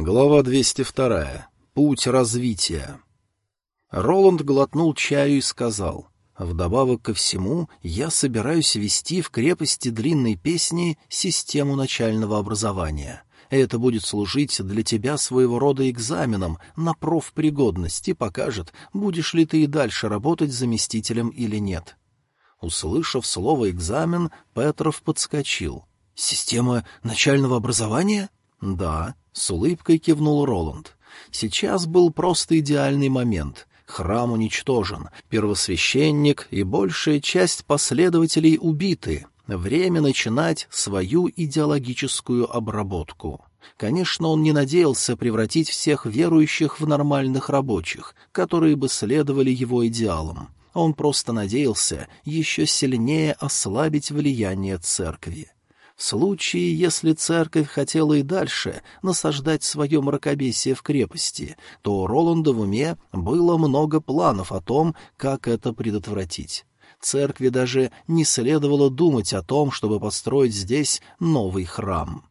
Глава 202. Путь развития. Роланд глотнул чаю и сказал, «Вдобавок ко всему, я собираюсь вести в крепости длинной песни систему начального образования. Это будет служить для тебя своего рода экзаменом на профпригодность и покажет, будешь ли ты и дальше работать заместителем или нет». Услышав слово «экзамен», Петров подскочил. «Система начального образования?» «Да», — с улыбкой кивнул Роланд. «Сейчас был просто идеальный момент. Храм уничтожен, первосвященник и большая часть последователей убиты. Время начинать свою идеологическую обработку». Конечно, он не надеялся превратить всех верующих в нормальных рабочих, которые бы следовали его идеалам. Он просто надеялся еще сильнее ослабить влияние церкви. В случае, если церковь хотела и дальше насаждать свое мракобесие в крепости, то у Роланда в уме было много планов о том, как это предотвратить. Церкви даже не следовало думать о том, чтобы построить здесь новый храм.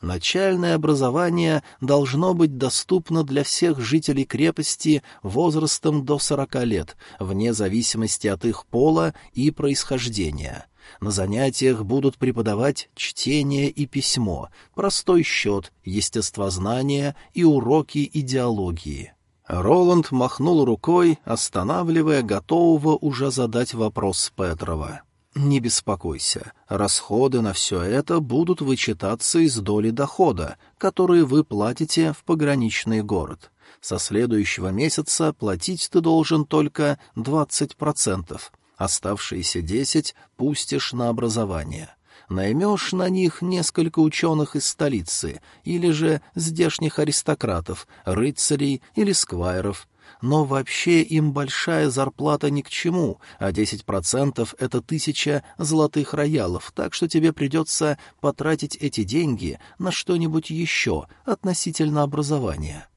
Начальное образование должно быть доступно для всех жителей крепости возрастом до сорока лет, вне зависимости от их пола и происхождения — на занятиях будут преподавать чтение и письмо, простой счет, естествознание и уроки идеологии. Роланд махнул рукой, останавливая готового уже задать вопрос Петрова. «Не беспокойся, расходы на все это будут вычитаться из доли дохода, которые вы платите в пограничный город. Со следующего месяца платить ты должен только двадцать процентов, Оставшиеся десять пустишь на образование. Наймешь на них несколько ученых из столицы или же здешних аристократов, рыцарей или сквайров. Но вообще им большая зарплата ни к чему, а десять процентов — это тысяча золотых роялов, так что тебе придется потратить эти деньги на что-нибудь еще относительно образования.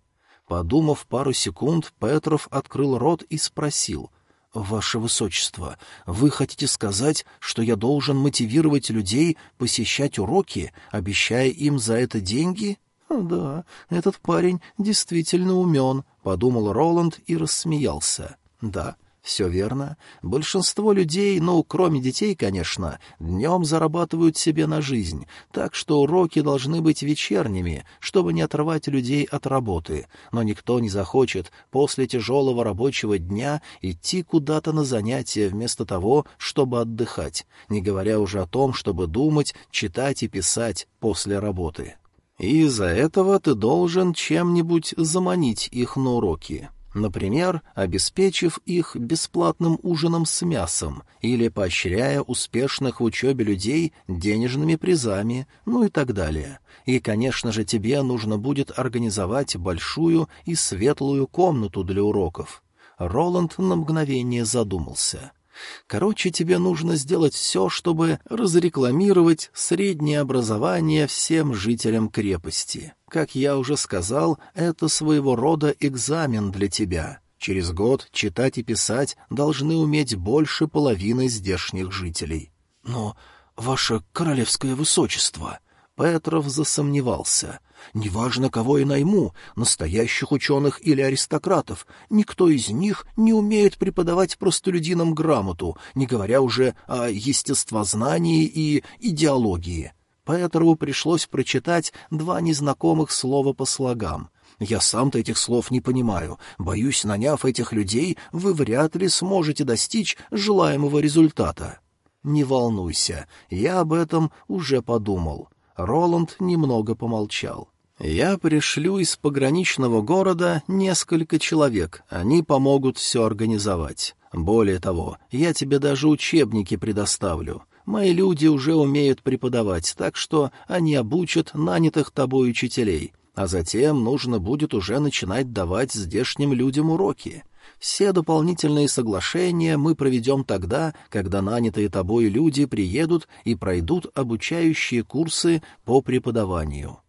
Подумав пару секунд, Петров открыл рот и спросил — «Ваше Высочество, вы хотите сказать, что я должен мотивировать людей посещать уроки, обещая им за это деньги?» «Да, этот парень действительно умен», — подумал Роланд и рассмеялся. «Да, все верно. Большинство людей, ну, кроме детей, конечно, днем зарабатывают себе на жизнь, так что уроки должны быть вечерними, чтобы не отрывать людей от работы. Но никто не захочет после тяжелого рабочего дня идти куда-то на занятия вместо того, чтобы отдыхать, не говоря уже о том, чтобы думать, читать и писать после работы. И из-за этого ты должен чем-нибудь заманить их на уроки. Например, обеспечив их бесплатным ужином с мясом или поощряя успешных в учебе людей денежными призами, ну и так далее. И, конечно же, тебе нужно будет организовать большую и светлую комнату для уроков. Роланд на мгновение задумался — Короче, тебе нужно сделать все, чтобы разрекламировать среднее образование всем жителям крепости. Как я уже сказал, это своего рода экзамен для тебя. Через год читать и писать должны уметь больше половины здешних жителей. Но, ваше королевское высочество, Петров засомневался. Неважно, кого я найму, настоящих ученых или аристократов, никто из них не умеет преподавать простолюдинам грамоту, не говоря уже о естествознании и идеологии. Петрову пришлось прочитать два незнакомых слова по слогам. Я сам-то этих слов не понимаю. Боюсь, наняв этих людей, вы вряд ли сможете достичь желаемого результата. Не волнуйся, я об этом уже подумал. Роланд немного помолчал. «Я пришлю из пограничного города несколько человек, они помогут все организовать. Более того, я тебе даже учебники предоставлю. Мои люди уже умеют преподавать, так что они обучат нанятых тобой учителей, а затем нужно будет уже начинать давать здешним людям уроки. Все дополнительные соглашения мы проведем тогда, когда нанятые тобой люди приедут и пройдут обучающие курсы по преподаванию.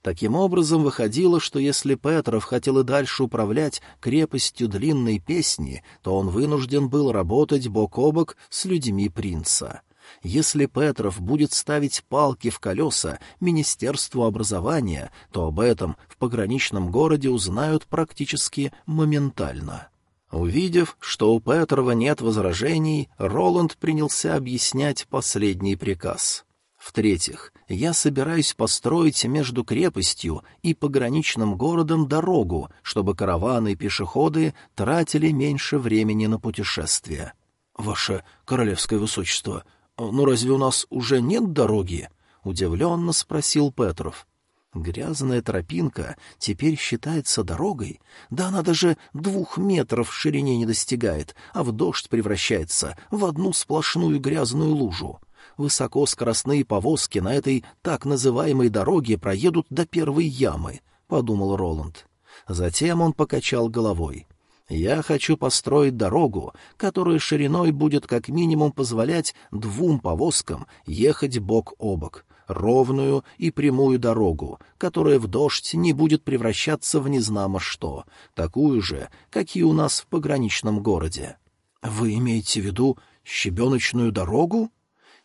Таким образом, выходило, что если Петров хотел и дальше управлять крепостью длинной песни, то он вынужден был работать бок о бок с людьми принца. Если Петров будет ставить палки в колеса Министерству образования, то об этом в пограничном городе узнают практически моментально. Увидев, что у Петрова нет возражений, Роланд принялся объяснять последний приказ. В-третьих, я собираюсь построить между крепостью и пограничным городом дорогу, чтобы караваны и пешеходы тратили меньше времени на путешествия. — Ваше королевское высочество, ну разве у нас уже нет дороги? — удивленно спросил Петров. Грязная тропинка теперь считается дорогой? Да она даже двух метров в ширине не достигает, а в дождь превращается в одну сплошную грязную лужу высокоскоростные повозки на этой так называемой дороге проедут до первой ямы, — подумал Роланд. Затем он покачал головой. «Я хочу построить дорогу, которая шириной будет как минимум позволять двум повозкам ехать бок о бок, ровную и прямую дорогу, которая в дождь не будет превращаться в незнамо что, такую же, какие у нас в пограничном городе». «Вы имеете в виду щебеночную дорогу?»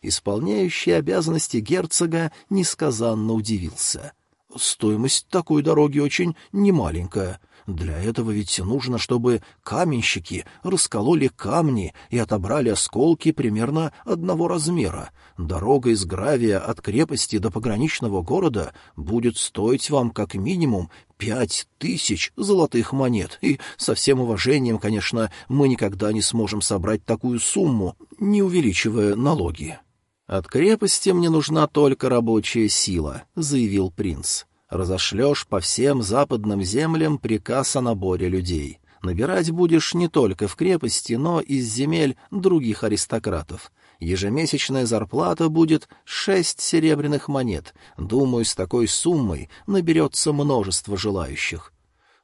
Исполняющий обязанности герцога несказанно удивился. «Стоимость такой дороги очень немаленькая. Для этого ведь нужно, чтобы каменщики раскололи камни и отобрали осколки примерно одного размера. Дорога из гравия от крепости до пограничного города будет стоить вам как минимум пять тысяч золотых монет, и со всем уважением, конечно, мы никогда не сможем собрать такую сумму, не увеличивая налоги. «От крепости мне нужна только рабочая сила», — заявил принц. «Разошлешь по всем западным землям приказ о наборе людей. Набирать будешь не только в крепости, но и с земель других аристократов. Ежемесячная зарплата будет шесть серебряных монет. Думаю, с такой суммой наберется множество желающих».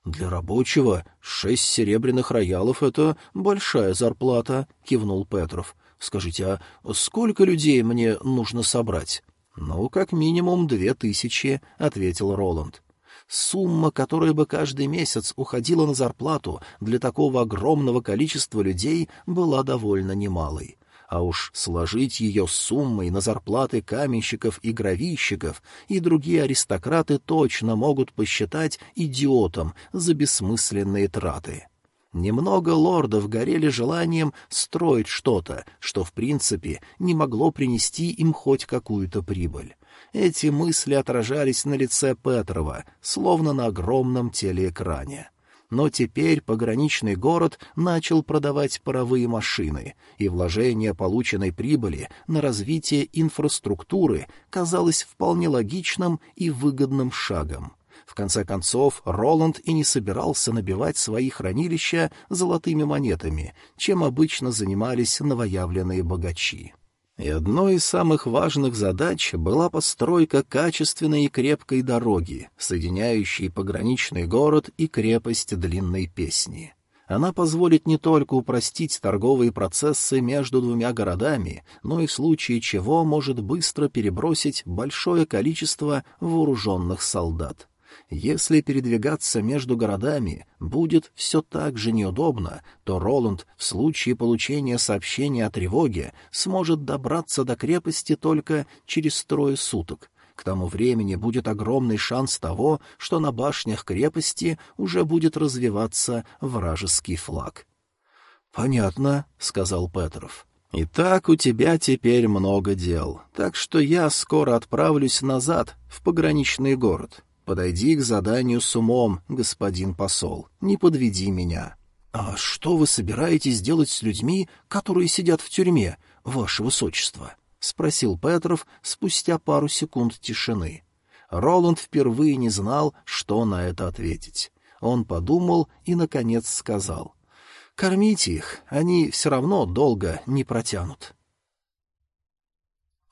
«Для рабочего шесть серебряных роялов — это большая зарплата», — кивнул Петров. Скажите, а сколько людей мне нужно собрать? — Ну, как минимум две тысячи, — ответил Роланд. Сумма, которая бы каждый месяц уходила на зарплату для такого огромного количества людей, была довольно немалой. А уж сложить ее с суммой на зарплаты каменщиков и гравийщиков и другие аристократы точно могут посчитать идиотом за бессмысленные траты. Немного лордов горели желанием строить что-то, что, в принципе, не могло принести им хоть какую-то прибыль. Эти мысли отражались на лице Петрова, словно на огромном телеэкране. Но теперь пограничный город начал продавать паровые машины, и вложение полученной прибыли на развитие инфраструктуры казалось вполне логичным и выгодным шагом. В конце концов, Роланд и не собирался набивать свои хранилища золотыми монетами, чем обычно занимались новоявленные богачи. И одной из самых важных задач была постройка качественной и крепкой дороги, соединяющей пограничный город и крепость Длинной Песни. Она позволит не только упростить торговые процессы между двумя городами, но и в случае чего может быстро перебросить большое количество вооруженных солдат. Если передвигаться между городами будет все так же неудобно, то Роланд в случае получения сообщения о тревоге сможет добраться до крепости только через трое суток. К тому времени будет огромный шанс того, что на башнях крепости уже будет развиваться вражеский флаг. — Понятно, — сказал Петров. — Итак, у тебя теперь много дел, так что я скоро отправлюсь назад, в пограничный город. Подойди к заданию с умом, господин посол, не подведи меня. — А что вы собираетесь делать с людьми, которые сидят в тюрьме, ваше высочество? — спросил Петров спустя пару секунд тишины. Роланд впервые не знал, что на это ответить. Он подумал и, наконец, сказал. — Кормите их, они все равно долго не протянут.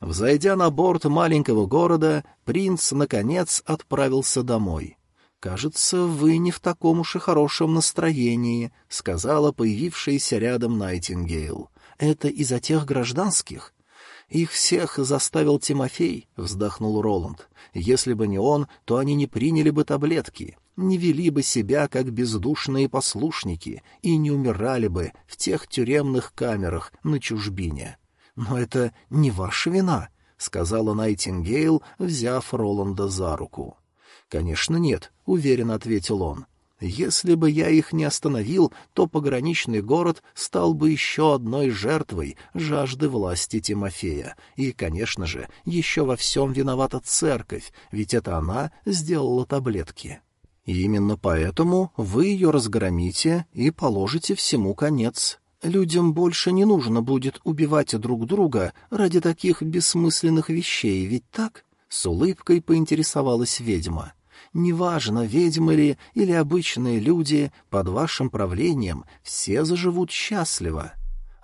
Взойдя на борт маленького города, принц, наконец, отправился домой. «Кажется, вы не в таком уж и хорошем настроении», — сказала появившаяся рядом Найтингейл. «Это из-за тех гражданских?» «Их всех заставил Тимофей», — вздохнул Роланд. «Если бы не он, то они не приняли бы таблетки, не вели бы себя как бездушные послушники и не умирали бы в тех тюремных камерах на чужбине. «Но это не ваша вина», — сказала Найтингейл, взяв Роланда за руку. «Конечно нет», — уверенно ответил он. «Если бы я их не остановил, то пограничный город стал бы еще одной жертвой жажды власти Тимофея. И, конечно же, еще во всем виновата церковь, ведь это она сделала таблетки». И именно поэтому вы ее разгромите и положите всему конец. Людям больше не нужно будет убивать друг друга ради таких бессмысленных вещей, ведь так? С улыбкой поинтересовалась ведьма. Неважно, ведьмы ли или обычные люди, под вашим правлением все заживут счастливо.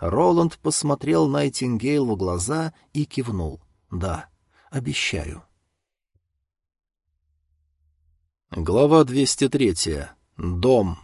Роланд посмотрел Найтингейл в глаза и кивнул. «Да, обещаю». Глава 203. Дом.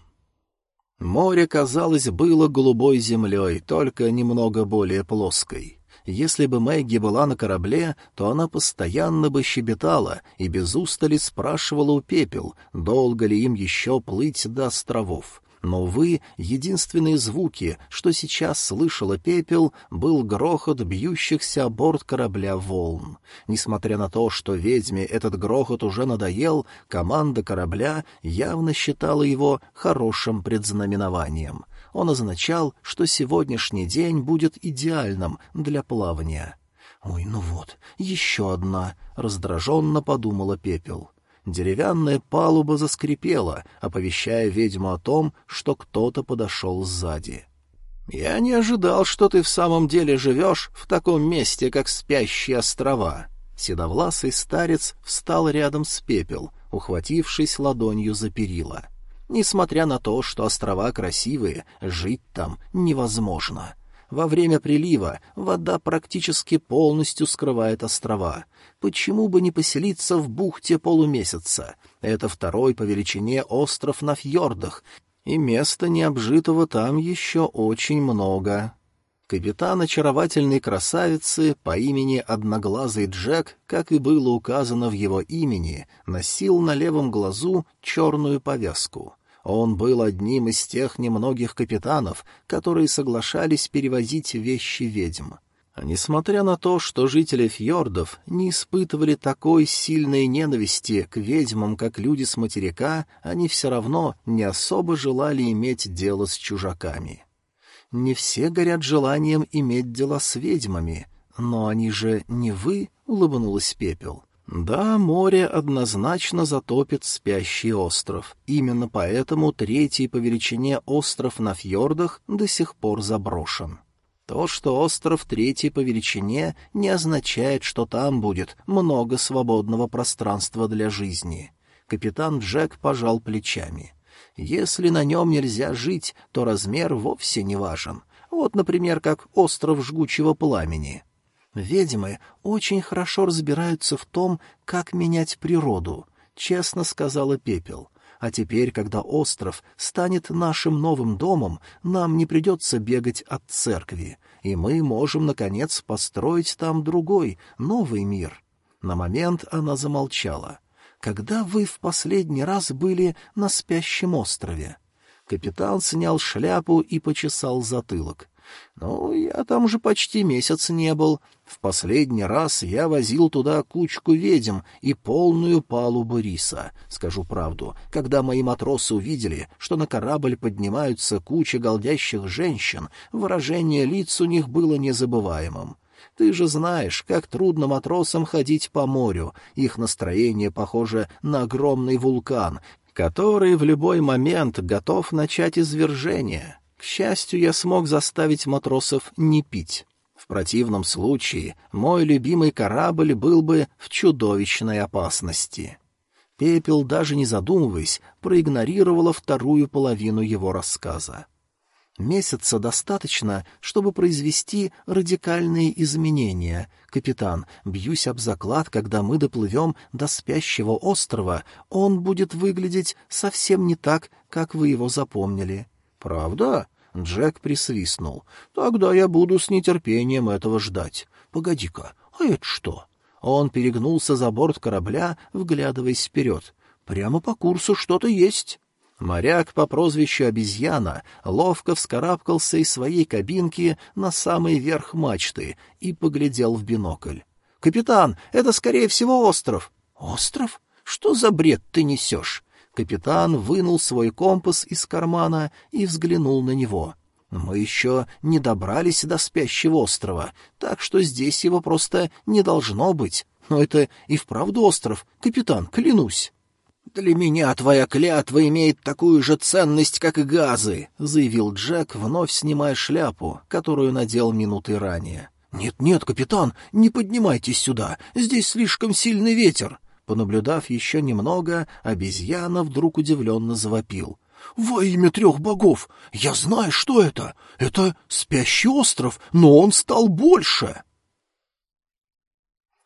Море, казалось, было голубой землей, только немного более плоской. Если бы Мэгги была на корабле, то она постоянно бы щебетала и без устали спрашивала у пепел, долго ли им еще плыть до островов. Но, вы, единственные звуки, что сейчас слышала пепел, был грохот бьющихся о борт корабля волн. Несмотря на то, что ведьме этот грохот уже надоел, команда корабля явно считала его хорошим предзнаменованием. Он означал, что сегодняшний день будет идеальным для плавания. «Ой, ну вот, еще одна», — раздраженно подумала пепел. Деревянная палуба заскрипела, оповещая ведьму о том, что кто-то подошел сзади. «Я не ожидал, что ты в самом деле живешь в таком месте, как спящие острова». Седовласый старец встал рядом с пепел, ухватившись ладонью за перила. Несмотря на то, что острова красивые, жить там невозможно. Во время прилива вода практически полностью скрывает острова. Почему бы не поселиться в бухте полумесяца? Это второй по величине остров на фьордах, и места необжитого там еще очень много. Капитан очаровательной красавицы по имени Одноглазый Джек, как и было указано в его имени, носил на левом глазу черную повязку — он был одним из тех немногих капитанов, которые соглашались перевозить вещи ведьм. Несмотря на то, что жители фьордов не испытывали такой сильной ненависти к ведьмам, как люди с материка, они все равно не особо желали иметь дело с чужаками. Не все горят желанием иметь дела с ведьмами, но они же не вы, — улыбнулась Пепел. Да, море однозначно затопит спящий остров. Именно поэтому третий по величине остров на фьордах до сих пор заброшен. То, что остров третий по величине, не означает, что там будет много свободного пространства для жизни. Капитан Джек пожал плечами. Если на нем нельзя жить, то размер вовсе не важен. Вот, например, как остров жгучего пламени — Ведьмы очень хорошо разбираются в том, как менять природу, честно сказала Пепел. А теперь, когда остров станет нашим новым домом, нам не придется бегать от церкви, и мы можем, наконец, построить там другой, новый мир. На момент она замолчала. «Когда вы в последний раз были на спящем острове?» Капитан снял шляпу и почесал затылок. Ну, я там уже почти месяц не был. В последний раз я возил туда кучку ведьм и полную палубу риса. Скажу правду, когда мои матросы увидели, что на корабль поднимаются куча голдящих женщин, выражение лиц у них было незабываемым. Ты же знаешь, как трудно матросам ходить по морю. Их настроение похоже на огромный вулкан, который в любой момент готов начать извержение. К счастью, я смог заставить матросов не пить. В противном случае мой любимый корабль был бы в чудовищной опасности. Пепел, даже не задумываясь, проигнорировала вторую половину его рассказа. Месяца достаточно, чтобы произвести радикальные изменения. Капитан, бьюсь об заклад, когда мы доплывем до спящего острова, он будет выглядеть совсем не так, как вы его запомнили. Правда? Джек присвистнул. «Тогда я буду с нетерпением этого ждать. Погоди-ка, а это что?» Он перегнулся за борт корабля, вглядываясь вперед. «Прямо по курсу что-то есть». Моряк по прозвищу обезьяна ловко вскарабкался из своей кабинки на самый верх мачты и поглядел в бинокль. «Капитан, это, скорее всего, остров». «Остров? Что за бред ты несешь?» Капитан вынул свой компас из кармана и взглянул на него. «Мы еще не добрались до спящего острова, так что здесь его просто не должно быть. Но это и вправду остров, капитан, клянусь». «Для меня твоя клятва имеет такую же ценность, как и газы», — заявил Джек, вновь снимая шляпу, которую надел минуты ранее. «Нет-нет, капитан, не поднимайтесь сюда, здесь слишком сильный ветер». Понаблюдав еще немного, обезьяна вдруг удивленно завопил. «Во имя трех богов! Я знаю, что это! Это спящий остров, но он стал больше!»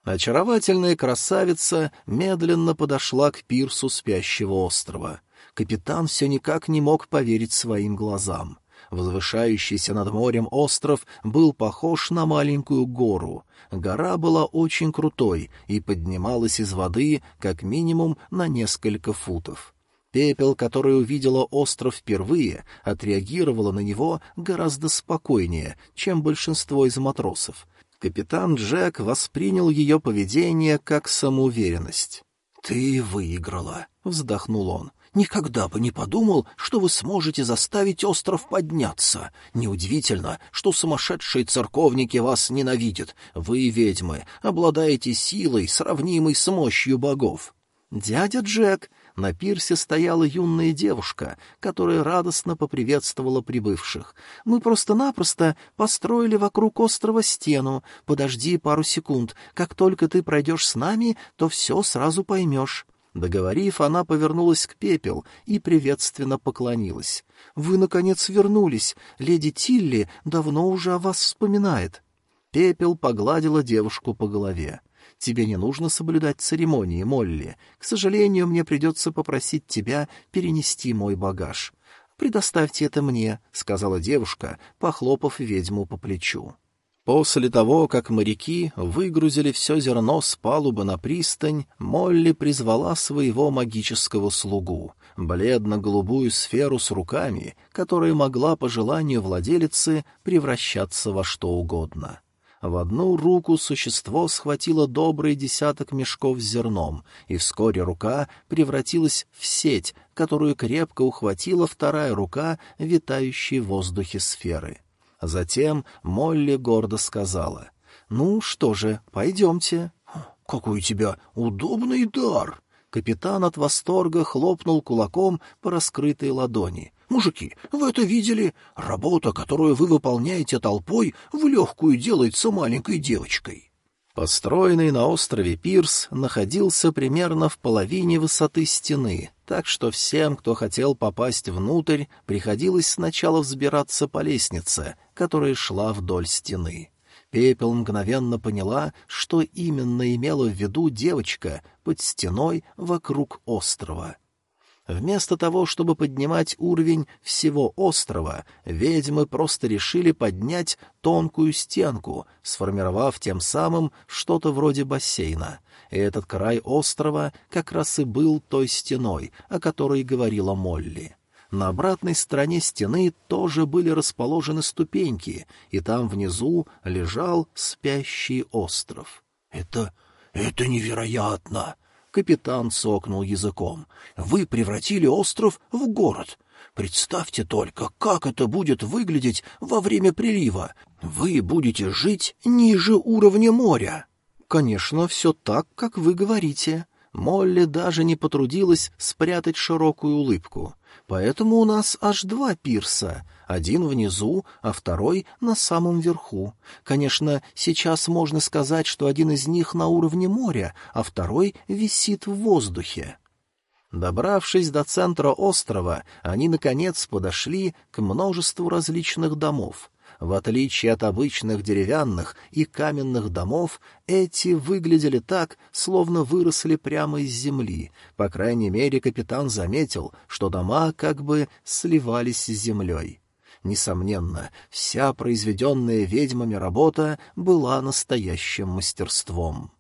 Очаровательная красавица медленно подошла к пирсу спящего острова. Капитан все никак не мог поверить своим глазам. Возвышающийся над морем остров был похож на маленькую гору. Гора была очень крутой и поднималась из воды как минимум на несколько футов. Пепел, который увидела остров впервые, отреагировала на него гораздо спокойнее, чем большинство из матросов, Капитан Джек воспринял ее поведение как самоуверенность. «Ты выиграла», — вздохнул он. «Никогда бы не подумал, что вы сможете заставить остров подняться. Неудивительно, что сумасшедшие церковники вас ненавидят. Вы, ведьмы, обладаете силой, сравнимой с мощью богов». «Дядя Джек», на пирсе стояла юная девушка, которая радостно поприветствовала прибывших. «Мы просто-напросто построили вокруг острова стену. Подожди пару секунд. Как только ты пройдешь с нами, то все сразу поймешь». Договорив, она повернулась к пепел и приветственно поклонилась. «Вы, наконец, вернулись. Леди Тилли давно уже о вас вспоминает». Пепел погладила девушку по голове. Тебе не нужно соблюдать церемонии, Молли. К сожалению, мне придется попросить тебя перенести мой багаж. «Предоставьте это мне», — сказала девушка, похлопав ведьму по плечу. После того, как моряки выгрузили все зерно с палубы на пристань, Молли призвала своего магического слугу, бледно-голубую сферу с руками, которая могла по желанию владелицы превращаться во что угодно. В одну руку существо схватило добрый десяток мешков с зерном, и вскоре рука превратилась в сеть, которую крепко ухватила вторая рука, витающей в воздухе сферы. Затем Молли гордо сказала, «Ну что же, пойдемте». «Какой у тебя удобный дар!» Капитан от восторга хлопнул кулаком по раскрытой ладони. Мужики, вы это видели? Работа, которую вы выполняете толпой, в легкую делается маленькой девочкой. Построенный на острове пирс находился примерно в половине высоты стены, так что всем, кто хотел попасть внутрь, приходилось сначала взбираться по лестнице, которая шла вдоль стены. Пепел мгновенно поняла, что именно имела в виду девочка под стеной вокруг острова — Вместо того, чтобы поднимать уровень всего острова, ведьмы просто решили поднять тонкую стенку, сформировав тем самым что-то вроде бассейна. И этот край острова как раз и был той стеной, о которой говорила Молли. На обратной стороне стены тоже были расположены ступеньки, и там внизу лежал спящий остров. «Это... это невероятно!» Капитан сокнул языком. «Вы превратили остров в город. Представьте только, как это будет выглядеть во время прилива. Вы будете жить ниже уровня моря». «Конечно, все так, как вы говорите». Молли даже не потрудилась спрятать широкую улыбку. Поэтому у нас аж два пирса. Один внизу, а второй на самом верху. Конечно, сейчас можно сказать, что один из них на уровне моря, а второй висит в воздухе. Добравшись до центра острова, они, наконец, подошли к множеству различных домов. В отличие от обычных деревянных и каменных домов, эти выглядели так, словно выросли прямо из земли. По крайней мере, капитан заметил, что дома как бы сливались с землей. Несомненно, вся произведенная ведьмами работа была настоящим мастерством.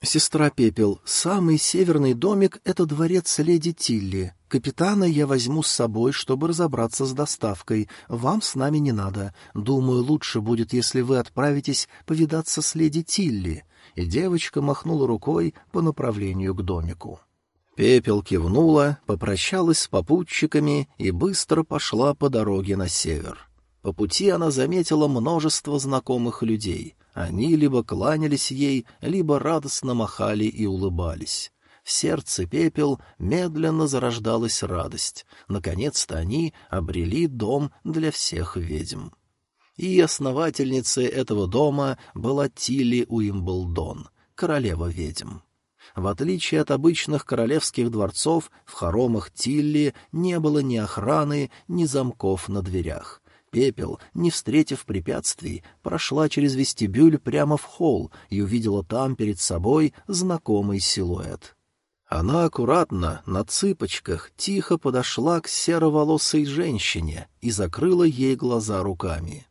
«Сестра Пепел, самый северный домик — это дворец леди Тилли. Капитана я возьму с собой, чтобы разобраться с доставкой. Вам с нами не надо. Думаю, лучше будет, если вы отправитесь повидаться с леди Тилли». И девочка махнула рукой по направлению к домику. Пепел кивнула, попрощалась с попутчиками и быстро пошла по дороге на север. По пути она заметила множество знакомых людей. Они либо кланялись ей, либо радостно махали и улыбались. В сердце пепел медленно зарождалась радость. Наконец-то они обрели дом для всех ведьм. И основательницей этого дома была Тилли Уимблдон, королева ведьм. В отличие от обычных королевских дворцов, в хоромах Тилли не было ни охраны, ни замков на дверях. Пепел, не встретив препятствий, прошла через вестибюль прямо в холл и увидела там перед собой знакомый силуэт. Она аккуратно, на цыпочках, тихо подошла к сероволосой женщине и закрыла ей глаза руками.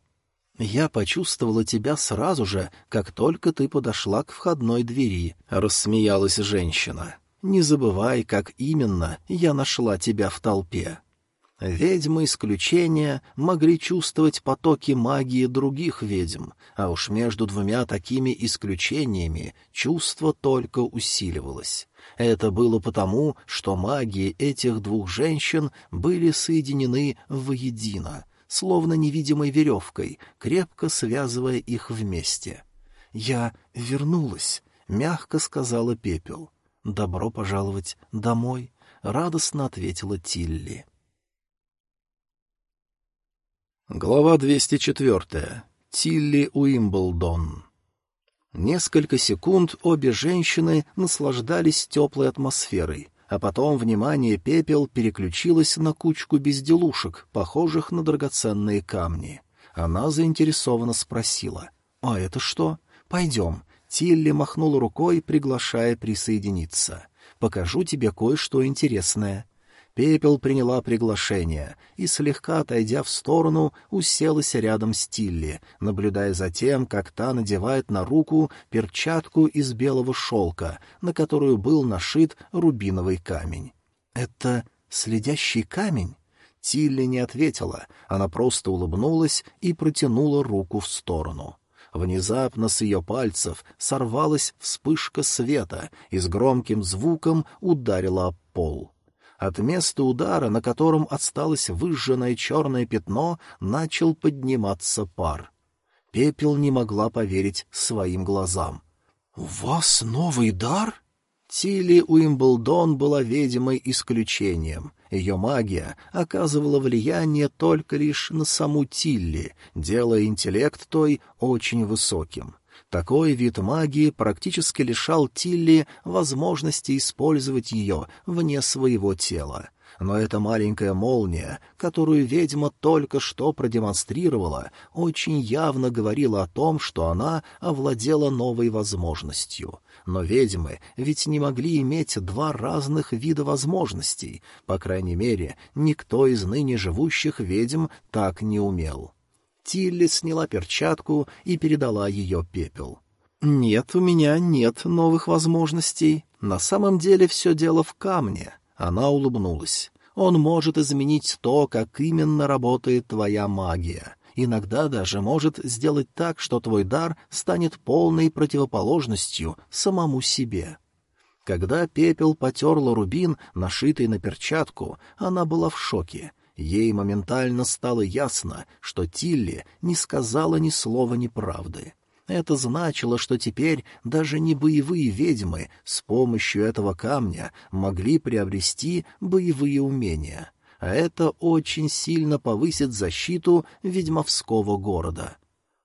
«Я почувствовала тебя сразу же, как только ты подошла к входной двери», — рассмеялась женщина. «Не забывай, как именно я нашла тебя в толпе». Ведьмы исключения могли чувствовать потоки магии других ведьм, а уж между двумя такими исключениями чувство только усиливалось. Это было потому, что магии этих двух женщин были соединены воедино, словно невидимой веревкой, крепко связывая их вместе. «Я вернулась», — мягко сказала Пепел. «Добро пожаловать домой», — радостно ответила Тилли. Глава 204. Тилли Уимблдон. Несколько секунд обе женщины наслаждались теплой атмосферой, а потом внимание пепел переключилось на кучку безделушек, похожих на драгоценные камни. Она заинтересованно спросила. «А это что? Пойдем». Тилли махнула рукой, приглашая присоединиться. «Покажу тебе кое-что интересное». Пепел приняла приглашение и, слегка отойдя в сторону, уселась рядом с Тилли, наблюдая за тем, как та надевает на руку перчатку из белого шелка, на которую был нашит рубиновый камень. «Это следящий камень?» Тилли не ответила, она просто улыбнулась и протянула руку в сторону. Внезапно с ее пальцев сорвалась вспышка света и с громким звуком ударила об пол. От места удара, на котором осталось выжженное черное пятно, начал подниматься пар. Пепел не могла поверить своим глазам. — У вас новый дар? Тилли Уимблдон была ведьмой исключением. Ее магия оказывала влияние только лишь на саму Тилли, делая интеллект той очень высоким. Такой вид магии практически лишал Тилли возможности использовать ее вне своего тела. Но эта маленькая молния, которую ведьма только что продемонстрировала, очень явно говорила о том, что она овладела новой возможностью. Но ведьмы ведь не могли иметь два разных вида возможностей, по крайней мере, никто из ныне живущих ведьм так не умел. Тилли сняла перчатку и передала ее пепел. «Нет, у меня нет новых возможностей. На самом деле все дело в камне». Она улыбнулась. «Он может изменить то, как именно работает твоя магия. Иногда даже может сделать так, что твой дар станет полной противоположностью самому себе». Когда пепел потерла рубин, нашитый на перчатку, она была в шоке — Ей моментально стало ясно, что Тилли не сказала ни слова неправды. Это значило, что теперь даже не боевые ведьмы с помощью этого камня могли приобрести боевые умения, а это очень сильно повысит защиту ведьмовского города.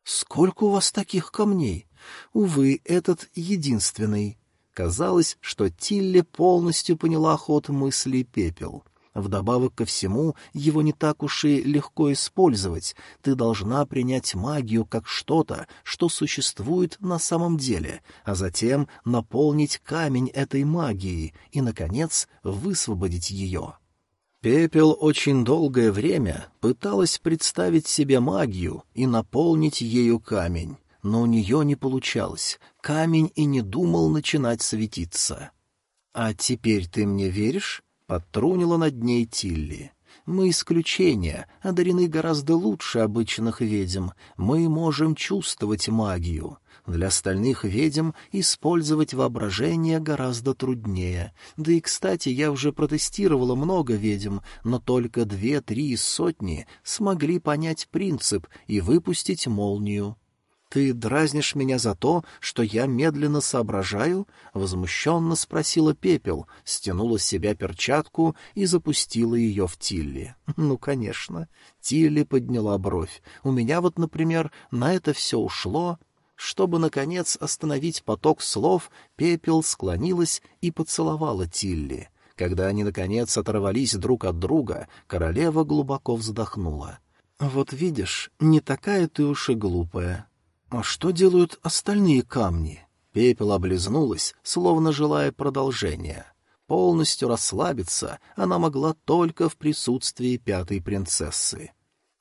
«Сколько у вас таких камней? Увы, этот единственный». Казалось, что Тилли полностью поняла ход мысли пепел — Вдобавок ко всему, его не так уж и легко использовать. Ты должна принять магию как что-то, что существует на самом деле, а затем наполнить камень этой магией и, наконец, высвободить ее. Пепел очень долгое время пыталась представить себе магию и наполнить ею камень, но у нее не получалось, камень и не думал начинать светиться. «А теперь ты мне веришь?» — подтрунила над ней Тилли. Мы исключения, одарены гораздо лучше обычных ведьм. Мы можем чувствовать магию. Для остальных ведьм использовать воображение гораздо труднее. Да и, кстати, я уже протестировала много ведьм, но только две-три из сотни смогли понять принцип и выпустить молнию. «Ты дразнишь меня за то, что я медленно соображаю?» — возмущенно спросила Пепел, стянула с себя перчатку и запустила ее в Тилли. «Ну, конечно». Тилли подняла бровь. «У меня вот, например, на это все ушло...» Чтобы, наконец, остановить поток слов, Пепел склонилась и поцеловала Тилли. Когда они, наконец, оторвались друг от друга, королева глубоко вздохнула. «Вот видишь, не такая ты уж и глупая. «А что делают остальные камни?» Пепел облизнулась, словно желая продолжения. Полностью расслабиться она могла только в присутствии пятой принцессы.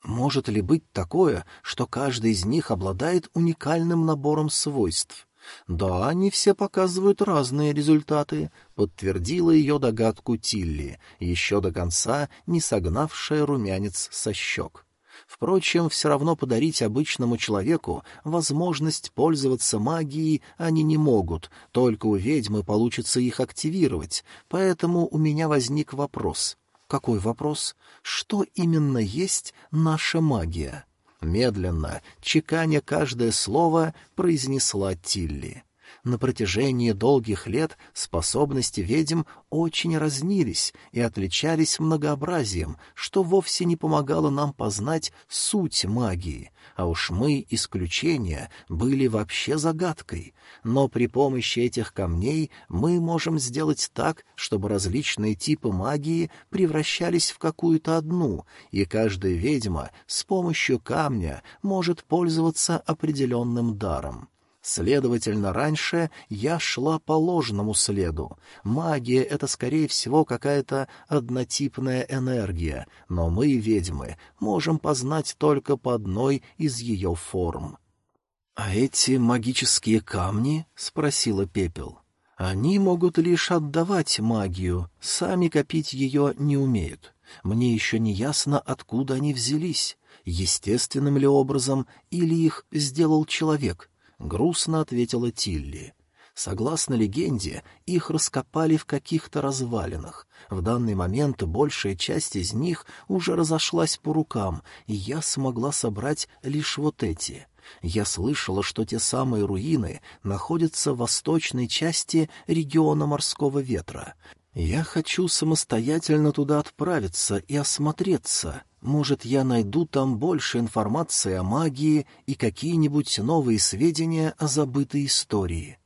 Может ли быть такое, что каждый из них обладает уникальным набором свойств? Да, они все показывают разные результаты, подтвердила ее догадку Тилли, еще до конца не согнавшая румянец со щек. Впрочем, все равно подарить обычному человеку возможность пользоваться магией они не могут, только у ведьмы получится их активировать, поэтому у меня возник вопрос. Какой вопрос? Что именно есть наша магия? Медленно, чеканя каждое слово, произнесла Тилли. На протяжении долгих лет способности ведьм очень разнились и отличались многообразием, что вовсе не помогало нам познать суть магии, а уж мы, исключения, были вообще загадкой. Но при помощи этих камней мы можем сделать так, чтобы различные типы магии превращались в какую-то одну, и каждая ведьма с помощью камня может пользоваться определенным даром. Следовательно, раньше я шла по ложному следу. Магия — это, скорее всего, какая-то однотипная энергия, но мы, ведьмы, можем познать только по одной из ее форм. — А эти магические камни? — спросила Пепел. — Они могут лишь отдавать магию, сами копить ее не умеют. Мне еще не ясно, откуда они взялись, естественным ли образом или их сделал человек —— грустно ответила Тилли. Согласно легенде, их раскопали в каких-то развалинах. В данный момент большая часть из них уже разошлась по рукам, и я смогла собрать лишь вот эти. Я слышала, что те самые руины находятся в восточной части региона морского ветра. Я хочу самостоятельно туда отправиться и осмотреться. Может, я найду там больше информации о магии и какие-нибудь новые сведения о забытой истории.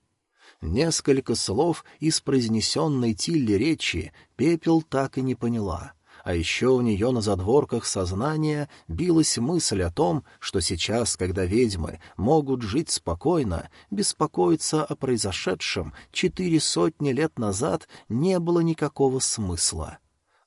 Несколько слов из произнесенной Тилли речи Пепел так и не поняла. А еще у нее на задворках сознания билась мысль о том, что сейчас, когда ведьмы могут жить спокойно, беспокоиться о произошедшем четыре сотни лет назад не было никакого смысла.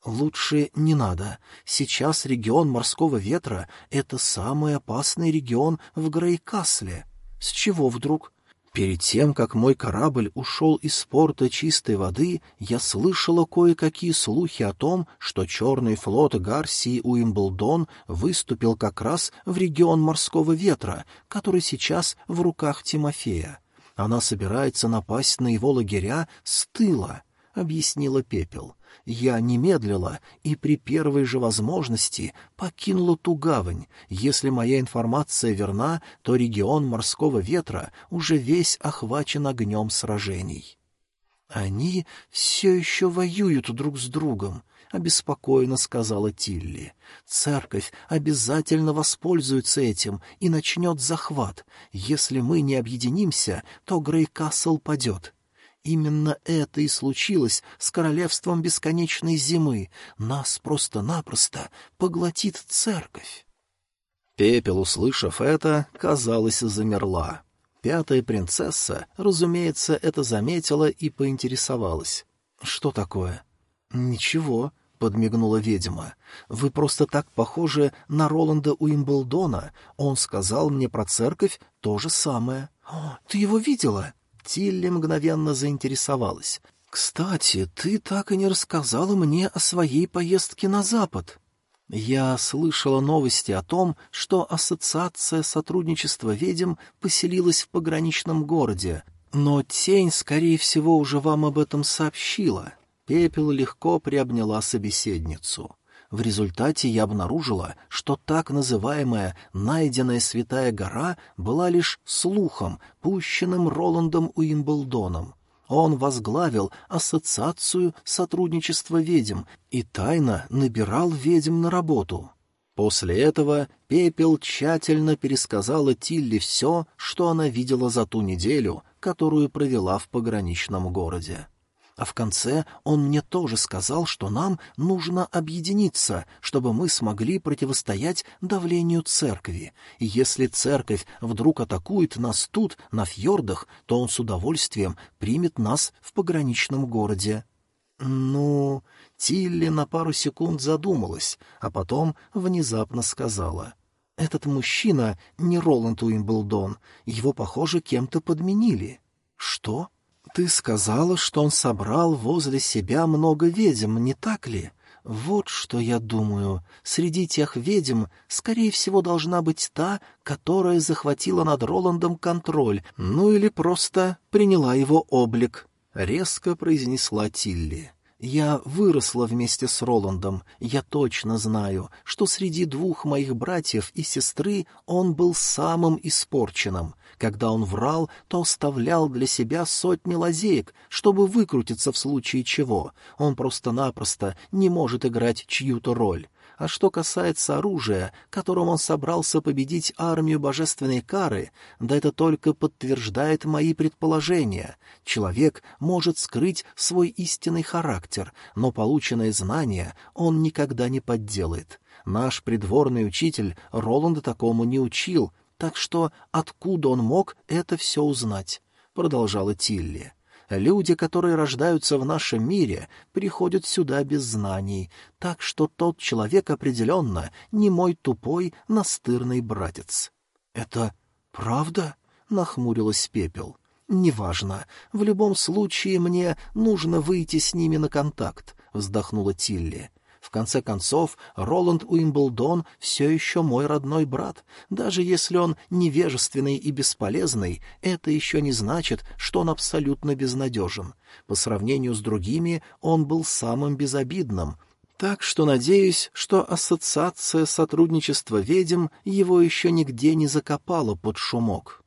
«Лучше не надо. Сейчас регион морского ветра — это самый опасный регион в Грейкасле. С чего вдруг?» Перед тем, как мой корабль ушел из порта чистой воды, я слышала кое-какие слухи о том, что черный флот Гарсии Уимблдон выступил как раз в регион морского ветра, который сейчас в руках Тимофея. Она собирается напасть на его лагеря с тыла, — объяснила Пепел. Я не медлила и при первой же возможности покинула ту гавань. Если моя информация верна, то регион морского ветра уже весь охвачен огнем сражений. Они все еще воюют друг с другом, — обеспокоенно сказала Тилли. «Церковь обязательно воспользуется этим и начнет захват. Если мы не объединимся, то Грейкасл падет. Именно это и случилось с королевством бесконечной зимы. Нас просто-напросто поглотит церковь. Пепел, услышав это, казалось, замерла. Пятая принцесса, разумеется, это заметила и поинтересовалась. «Что такое?» «Ничего», — подмигнула ведьма. «Вы просто так похожи на Роланда Уимблдона. Он сказал мне про церковь то же самое». «Ты его видела?» Тилли мгновенно заинтересовалась. «Кстати, ты так и не рассказала мне о своей поездке на Запад». Я слышала новости о том, что Ассоциация сотрудничества ведьм поселилась в пограничном городе, но тень, скорее всего, уже вам об этом сообщила. Пепел легко приобняла собеседницу. В результате я обнаружила, что так называемая «найденная святая гора» была лишь слухом, пущенным Роландом Уимблдоном. Он возглавил Ассоциацию сотрудничества ведьм и тайно набирал ведьм на работу. После этого Пепел тщательно пересказала Тилли все, что она видела за ту неделю, которую провела в пограничном городе. А в конце он мне тоже сказал, что нам нужно объединиться, чтобы мы смогли противостоять давлению церкви. И если церковь вдруг атакует нас тут, на фьордах, то он с удовольствием примет нас в пограничном городе. Ну, Тилли на пару секунд задумалась, а потом внезапно сказала. «Этот мужчина не Роланд Уимблдон, его, похоже, кем-то подменили». «Что?» Ты сказала, что он собрал возле себя много ведьм, не так ли? Вот что я думаю. Среди тех ведьм, скорее всего, должна быть та, которая захватила над Роландом контроль, ну или просто приняла его облик», — резко произнесла Тилли. Я выросла вместе с Роландом. Я точно знаю, что среди двух моих братьев и сестры он был самым испорченным. Когда он врал, то оставлял для себя сотни лазеек, чтобы выкрутиться в случае чего. Он просто-напросто не может играть чью-то роль. А что касается оружия, которым он собрался победить армию божественной кары, да это только подтверждает мои предположения. Человек может скрыть свой истинный характер, но полученные знания он никогда не подделает. Наш придворный учитель Роланда такому не учил, так что откуда он мог это все узнать? Продолжала Тилли. Люди, которые рождаются в нашем мире, приходят сюда без знаний, так что тот человек определенно не мой тупой настырный братец. — Это правда? — нахмурилась Пепел. — Неважно. В любом случае мне нужно выйти с ними на контакт, — вздохнула Тилли. Конце концов, Роланд Уимблдон все еще мой родной брат. Даже если он невежественный и бесполезный, это еще не значит, что он абсолютно безнадежен. По сравнению с другими он был самым безобидным, так что надеюсь, что Ассоциация сотрудничества ведьм его еще нигде не закопала под шумок.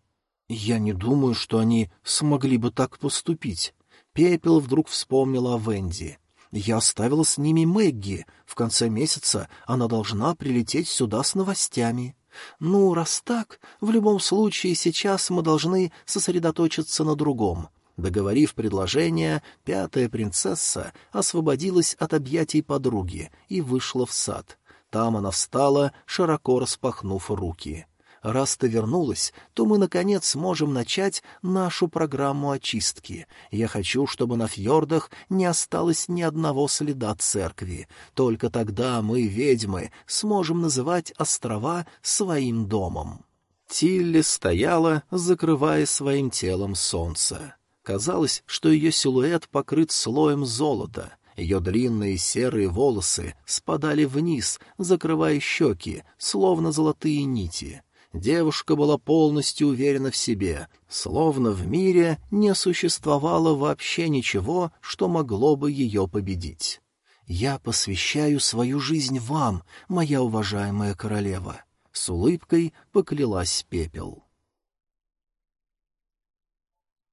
Я не думаю, что они смогли бы так поступить. Пепел вдруг вспомнила о Венди. Я оставила с ними Мэгги. В конце месяца она должна прилететь сюда с новостями. Ну, раз так, в любом случае сейчас мы должны сосредоточиться на другом. Договорив предложение, пятая принцесса освободилась от объятий подруги и вышла в сад. Там она встала, широко распахнув руки. Раз ты вернулась, то мы, наконец, сможем начать нашу программу очистки. Я хочу, чтобы на фьордах не осталось ни одного следа церкви. Только тогда мы, ведьмы, сможем называть острова своим домом». Тилли стояла, закрывая своим телом солнце. Казалось, что ее силуэт покрыт слоем золота — ее длинные серые волосы спадали вниз, закрывая щеки, словно золотые нити. Девушка была полностью уверена в себе, словно в мире не существовало вообще ничего, что могло бы ее победить. «Я посвящаю свою жизнь вам, моя уважаемая королева», — с улыбкой поклялась пепел.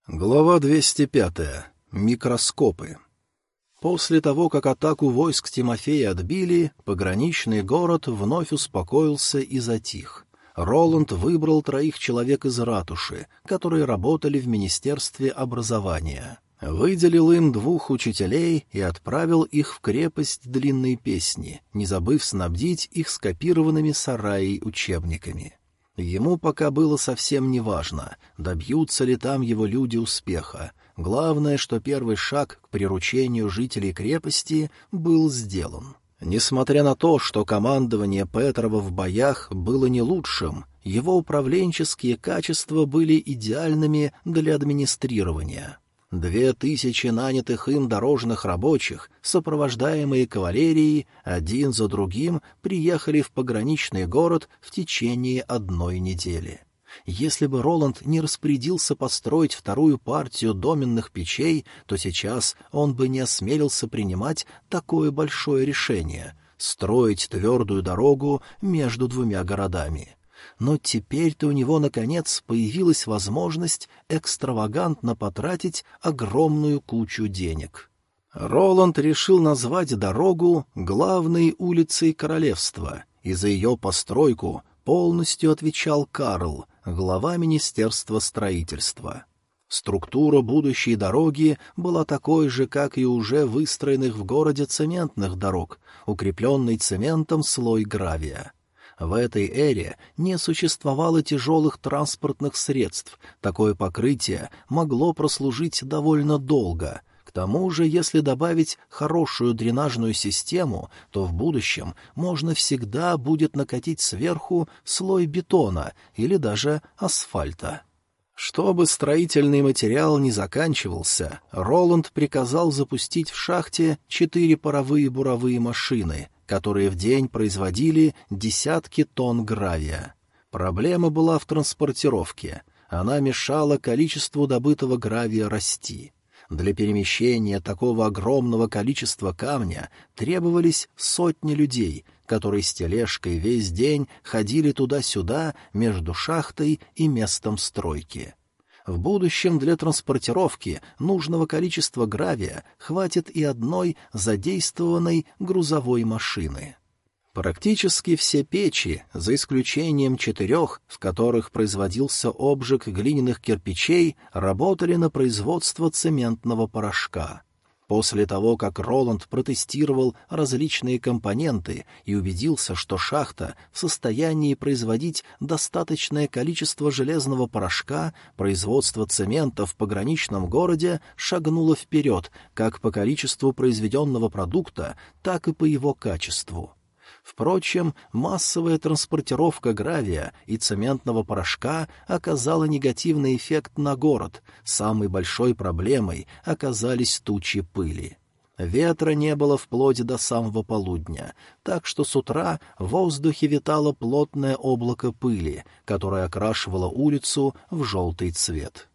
Глава 205. Микроскопы. После того, как атаку войск Тимофея отбили, пограничный город вновь успокоился и затих. Роланд выбрал троих человек из ратуши, которые работали в Министерстве образования. Выделил им двух учителей и отправил их в крепость длинной песни, не забыв снабдить их скопированными сараей учебниками. Ему пока было совсем неважно, добьются ли там его люди успеха. Главное, что первый шаг к приручению жителей крепости был сделан. Несмотря на то, что командование Петрова в боях было не лучшим, его управленческие качества были идеальными для администрирования. Две тысячи нанятых им дорожных рабочих, сопровождаемые кавалерией, один за другим приехали в пограничный город в течение одной недели. Если бы Роланд не распорядился построить вторую партию доменных печей, то сейчас он бы не осмелился принимать такое большое решение — строить твердую дорогу между двумя городами но теперь-то у него, наконец, появилась возможность экстравагантно потратить огромную кучу денег. Роланд решил назвать дорогу главной улицей королевства, и за ее постройку полностью отвечал Карл, глава Министерства строительства. Структура будущей дороги была такой же, как и уже выстроенных в городе цементных дорог, укрепленный цементом слой гравия. В этой эре не существовало тяжелых транспортных средств, такое покрытие могло прослужить довольно долго. Тому же, если добавить хорошую дренажную систему, то в будущем можно всегда будет накатить сверху слой бетона или даже асфальта. Чтобы строительный материал не заканчивался, Роланд приказал запустить в шахте четыре паровые буровые машины, которые в день производили десятки тонн гравия. Проблема была в транспортировке. Она мешала количеству добытого гравия расти. Для перемещения такого огромного количества камня требовались сотни людей, которые с тележкой весь день ходили туда-сюда между шахтой и местом стройки. В будущем для транспортировки нужного количества гравия хватит и одной задействованной грузовой машины. Практически все печи, за исключением четырех, в которых производился обжиг глиняных кирпичей, работали на производство цементного порошка. После того, как Роланд протестировал различные компоненты и убедился, что шахта в состоянии производить достаточное количество железного порошка, производство цемента в пограничном городе шагнуло вперед как по количеству произведенного продукта, так и по его качеству. Впрочем, массовая транспортировка гравия и цементного порошка оказала негативный эффект на город. Самой большой проблемой оказались тучи пыли. Ветра не было вплоть до самого полудня, так что с утра в воздухе витало плотное облако пыли, которое окрашивало улицу в желтый цвет.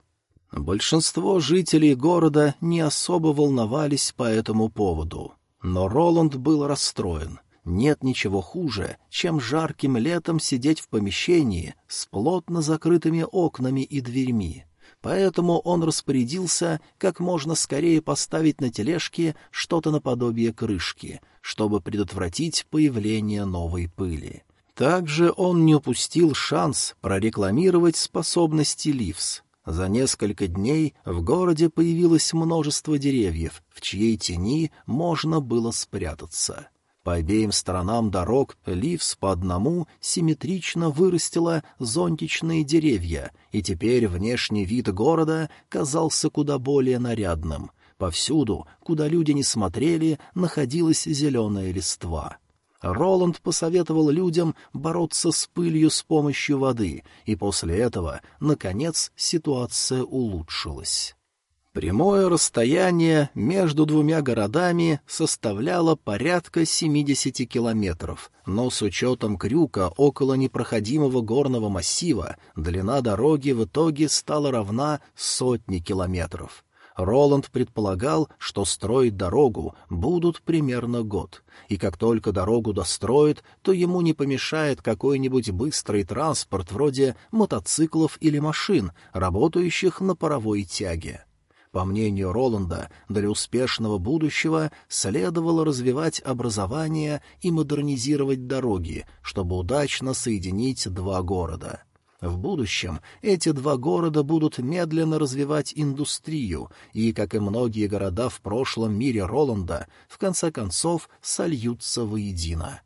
Большинство жителей города не особо волновались по этому поводу, но Роланд был расстроен — нет ничего хуже, чем жарким летом сидеть в помещении с плотно закрытыми окнами и дверьми. Поэтому он распорядился как можно скорее поставить на тележке что-то наподобие крышки, чтобы предотвратить появление новой пыли. Также он не упустил шанс прорекламировать способности Ливс. За несколько дней в городе появилось множество деревьев, в чьей тени можно было спрятаться. По обеим сторонам дорог Ливс по одному симметрично вырастила зонтичные деревья, и теперь внешний вид города казался куда более нарядным. Повсюду, куда люди не смотрели, находилась зеленая листва. Роланд посоветовал людям бороться с пылью с помощью воды, и после этого, наконец, ситуация улучшилась. Прямое расстояние между двумя городами составляло порядка 70 километров, но с учетом крюка около непроходимого горного массива длина дороги в итоге стала равна сотне километров. Роланд предполагал, что строить дорогу будут примерно год, и как только дорогу достроят, то ему не помешает какой-нибудь быстрый транспорт вроде мотоциклов или машин, работающих на паровой тяге. По мнению Роланда, для успешного будущего следовало развивать образование и модернизировать дороги, чтобы удачно соединить два города. В будущем эти два города будут медленно развивать индустрию и, как и многие города в прошлом мире Роланда, в конце концов сольются воедино.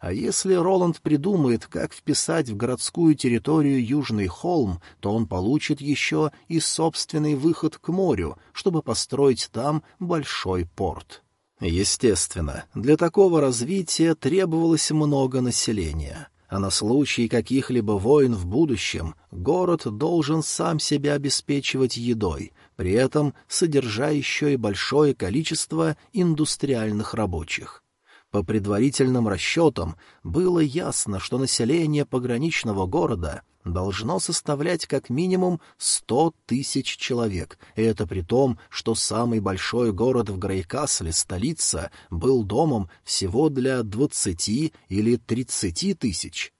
А если Роланд придумает, как вписать в городскую территорию Южный холм, то он получит еще и собственный выход к морю, чтобы построить там большой порт. Естественно, для такого развития требовалось много населения. а на случай каких-либо войн в будущем город должен сам себя обеспечивать едой, при этом содержа еще и большое количество индустриальных рабочих. По предварительным расчетам было ясно, что население пограничного города должно составлять как минимум сто тысяч человек, и это при том, что самый большой город в Грейкасле, столица, был домом всего для двадцати или тридцати тысяч.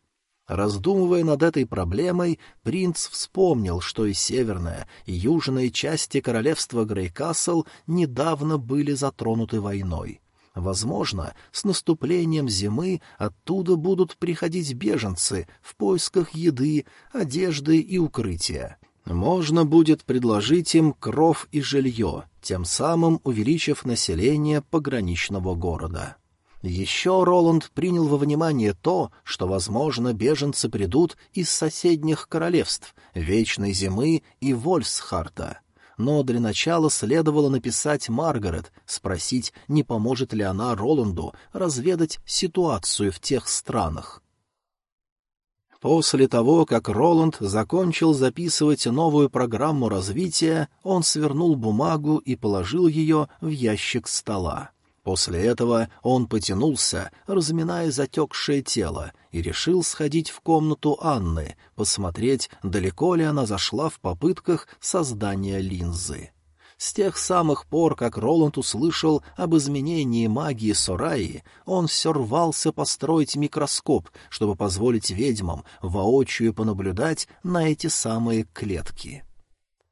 Раздумывая над этой проблемой, принц вспомнил, что и северная, и южная части королевства Грейкасл недавно были затронуты войной. Возможно, с наступлением зимы оттуда будут приходить беженцы в поисках еды, одежды и укрытия. Можно будет предложить им кров и жилье, тем самым увеличив население пограничного города. Еще Роланд принял во внимание то, что, возможно, беженцы придут из соседних королевств — Вечной Зимы и Вольсхарта но для начала следовало написать Маргарет, спросить, не поможет ли она Роланду разведать ситуацию в тех странах. После того, как Роланд закончил записывать новую программу развития, он свернул бумагу и положил ее в ящик стола. После этого он потянулся, разминая затекшее тело, и решил сходить в комнату Анны, посмотреть, далеко ли она зашла в попытках создания линзы. С тех самых пор, как Роланд услышал об изменении магии Сораи, он все рвался построить микроскоп, чтобы позволить ведьмам воочию понаблюдать на эти самые клетки.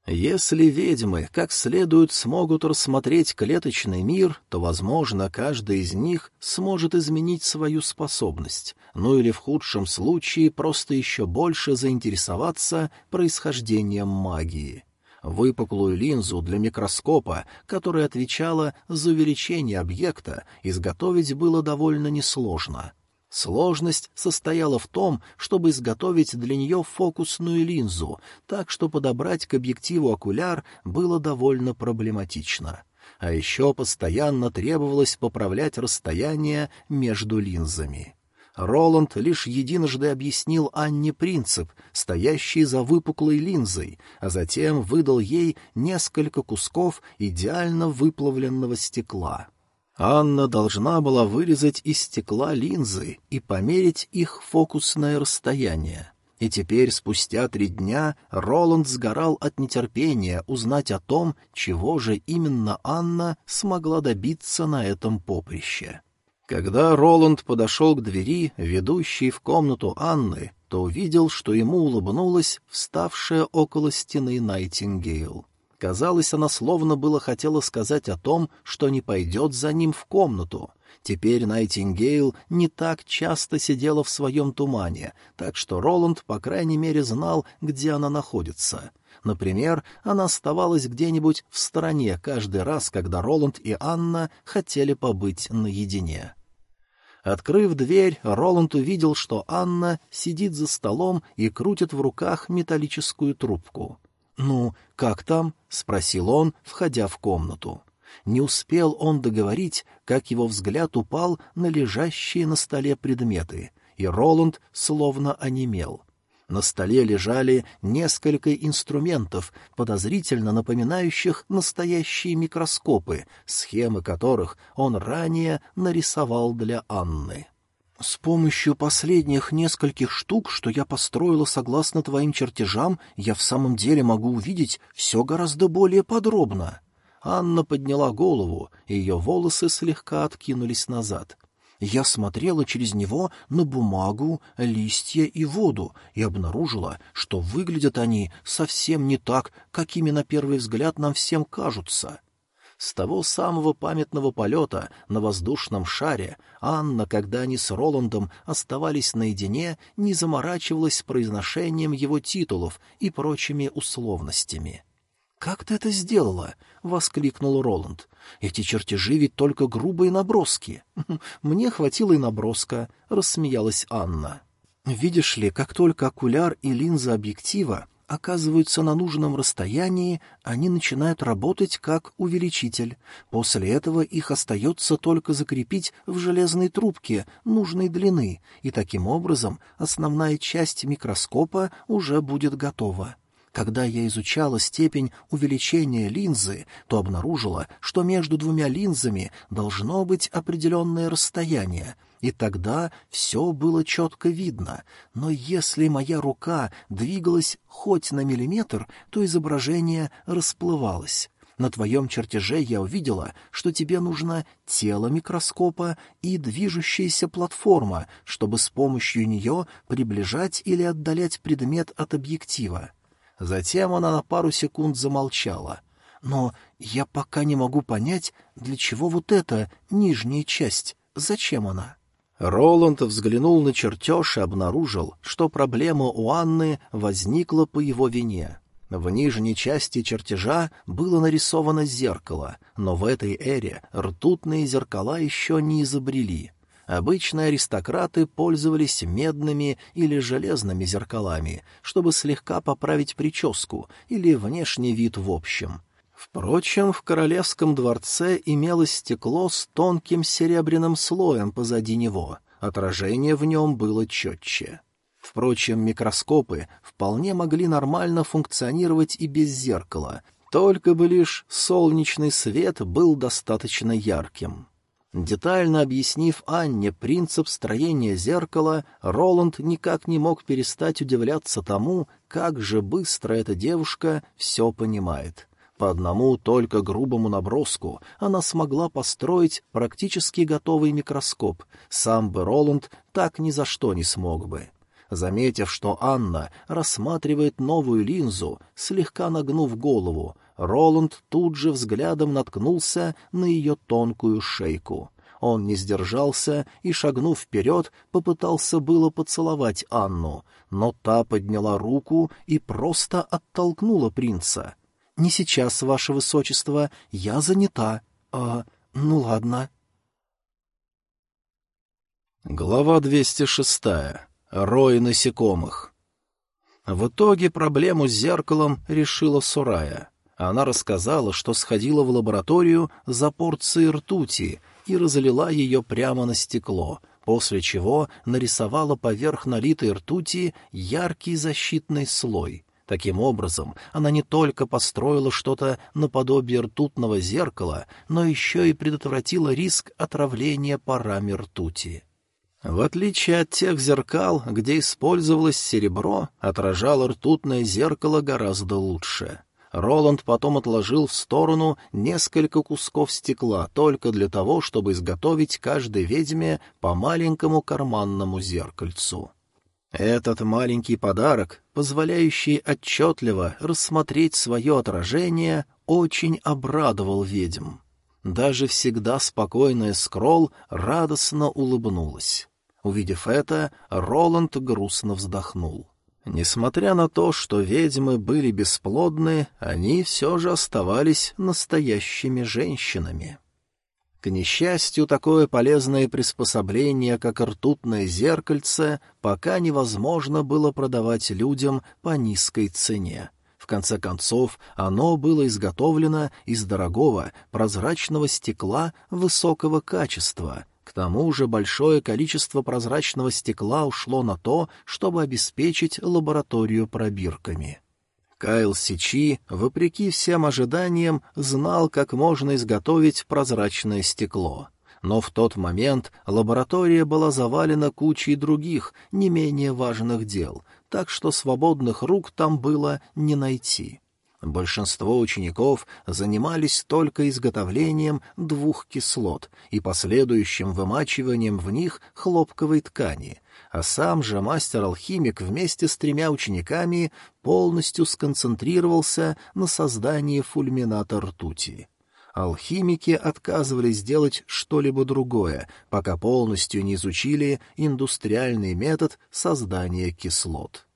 Если ведьмы как следует смогут рассмотреть клеточный мир, то, возможно, каждый из них сможет изменить свою способность, ну или в худшем случае просто еще больше заинтересоваться происхождением магии. Выпуклую линзу для микроскопа, которая отвечала за увеличение объекта, изготовить было довольно несложно — Сложность состояла в том, чтобы изготовить для нее фокусную линзу, так что подобрать к объективу окуляр было довольно проблематично. А еще постоянно требовалось поправлять расстояние между линзами. Роланд лишь единожды объяснил Анне принцип, стоящий за выпуклой линзой, а затем выдал ей несколько кусков идеально выплавленного стекла. Анна должна была вырезать из стекла линзы и померить их фокусное расстояние. И теперь, спустя три дня, Роланд сгорал от нетерпения узнать о том, чего же именно Анна смогла добиться на этом поприще. Когда Роланд подошел к двери, ведущей в комнату Анны, то увидел, что ему улыбнулась вставшая около стены Найтингейл. Казалось, она словно было хотела сказать о том, что не пойдет за ним в комнату. Теперь Найтингейл не так часто сидела в своем тумане, так что Роланд, по крайней мере, знал, где она находится. Например, она оставалась где-нибудь в стороне каждый раз, когда Роланд и Анна хотели побыть наедине. Открыв дверь, Роланд увидел, что Анна сидит за столом и крутит в руках металлическую трубку. «Ну, как там?» — спросил он, входя в комнату. Не успел он договорить, как его взгляд упал на лежащие на столе предметы, и Роланд словно онемел. На столе лежали несколько инструментов, подозрительно напоминающих настоящие микроскопы, схемы которых он ранее нарисовал для Анны. С помощью последних нескольких штук, что я построила согласно твоим чертежам, я в самом деле могу увидеть все гораздо более подробно. Анна подняла голову, и ее волосы слегка откинулись назад. Я смотрела через него на бумагу, листья и воду и обнаружила, что выглядят они совсем не так, какими на первый взгляд нам всем кажутся. С того самого памятного полета на воздушном шаре Анна, когда они с Роландом оставались наедине, не заморачивалась произношением его титулов и прочими условностями. «Как ты это сделала?» — воскликнул Роланд. «Эти чертежи ведь только грубые наброски». «Мне хватило и наброска», — рассмеялась Анна. «Видишь ли, как только окуляр и линза объектива оказываются на нужном расстоянии, они начинают работать как увеличитель. После этого их остается только закрепить в железной трубке нужной длины, и таким образом основная часть микроскопа уже будет готова. Когда я изучала степень увеличения линзы, то обнаружила, что между двумя линзами должно быть определенное расстояние, и тогда все было четко видно. Но если моя рука двигалась хоть на миллиметр, то изображение расплывалось. На твоем чертеже я увидела, что тебе нужно тело микроскопа и движущаяся платформа, чтобы с помощью нее приближать или отдалять предмет от объектива. Затем она на пару секунд замолчала. «Но я пока не могу понять, для чего вот эта нижняя часть, зачем она?» Роланд взглянул на чертеж и обнаружил, что проблема у Анны возникла по его вине. В нижней части чертежа было нарисовано зеркало, но в этой эре ртутные зеркала еще не изобрели. Обычно аристократы пользовались медными или железными зеркалами, чтобы слегка поправить прическу или внешний вид в общем. Впрочем, в королевском дворце имелось стекло с тонким серебряным слоем позади него. Отражение в нем было четче. Впрочем, микроскопы вполне могли нормально функционировать и без зеркала, только бы лишь солнечный свет был достаточно ярким. Детально объяснив Анне принцип строения зеркала, Роланд никак не мог перестать удивляться тому, как же быстро эта девушка все понимает. По одному только грубому наброску она смогла построить практически готовый микроскоп. Сам бы Роланд так ни за что не смог бы. Заметив, что Анна рассматривает новую линзу, слегка нагнув голову, Роланд тут же взглядом наткнулся на ее тонкую шейку. Он не сдержался и, шагнув вперед, попытался было поцеловать Анну, но та подняла руку и просто оттолкнула принца — «Не сейчас, ваше высочество, я занята. А, ну ладно». Глава 206. Рой насекомых. В итоге проблему с зеркалом решила Сурая. Она рассказала, что сходила в лабораторию за порцией ртути и разлила ее прямо на стекло, после чего нарисовала поверх налитой ртути яркий защитный слой. Таким образом, она не только построила что-то наподобие ртутного зеркала, но еще и предотвратила риск отравления парами ртути. В отличие от тех зеркал, где использовалось серебро, отражало ртутное зеркало гораздо лучше. Роланд потом отложил в сторону несколько кусков стекла только для того, чтобы изготовить каждой ведьме по маленькому карманному зеркальцу. Этот маленький подарок, позволяющий отчетливо рассмотреть свое отражение, очень обрадовал ведьм. Даже всегда спокойная Скролл радостно улыбнулась. Увидев это, Роланд грустно вздохнул. Несмотря на то, что ведьмы были бесплодны, они все же оставались настоящими женщинами. К несчастью, такое полезное приспособление, как ртутное зеркальце, пока невозможно было продавать людям по низкой цене. В конце концов, оно было изготовлено из дорогого прозрачного стекла высокого качества. К тому же большое количество прозрачного стекла ушло на то, чтобы обеспечить лабораторию пробирками. Кайл Сичи, вопреки всем ожиданиям, знал, как можно изготовить прозрачное стекло. Но в тот момент лаборатория была завалена кучей других, не менее важных дел, так что свободных рук там было не найти. Большинство учеников занимались только изготовлением двух кислот и последующим вымачиванием в них хлопковой ткани, а сам же мастер-алхимик вместе с тремя учениками полностью сконцентрировался на создании фульмината ртути. Алхимики отказывались делать что-либо другое, пока полностью не изучили индустриальный метод создания кислот.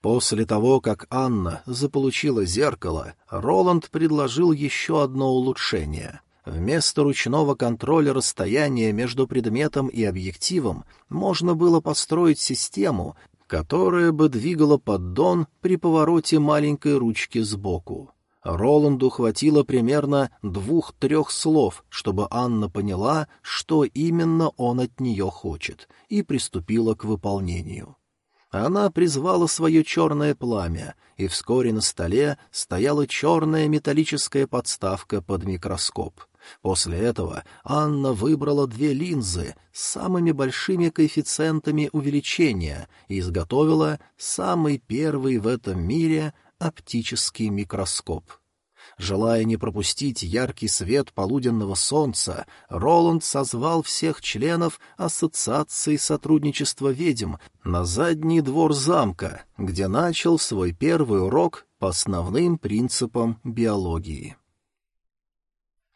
После того, как Анна заполучила зеркало, Роланд предложил еще одно улучшение — Вместо ручного контроля расстояния между предметом и объективом можно было построить систему, которая бы двигала поддон при повороте маленькой ручки сбоку. Роланду хватило примерно двух-трех слов, чтобы Анна поняла, что именно он от нее хочет, и приступила к выполнению. Она призвала свое черное пламя, и вскоре на столе стояла черная металлическая подставка под микроскоп. После этого Анна выбрала две линзы с самыми большими коэффициентами увеличения и изготовила самый первый в этом мире оптический микроскоп. Желая не пропустить яркий свет полуденного солнца, Роланд созвал всех членов Ассоциации сотрудничества ведьм на задний двор замка, где начал свой первый урок по основным принципам биологии.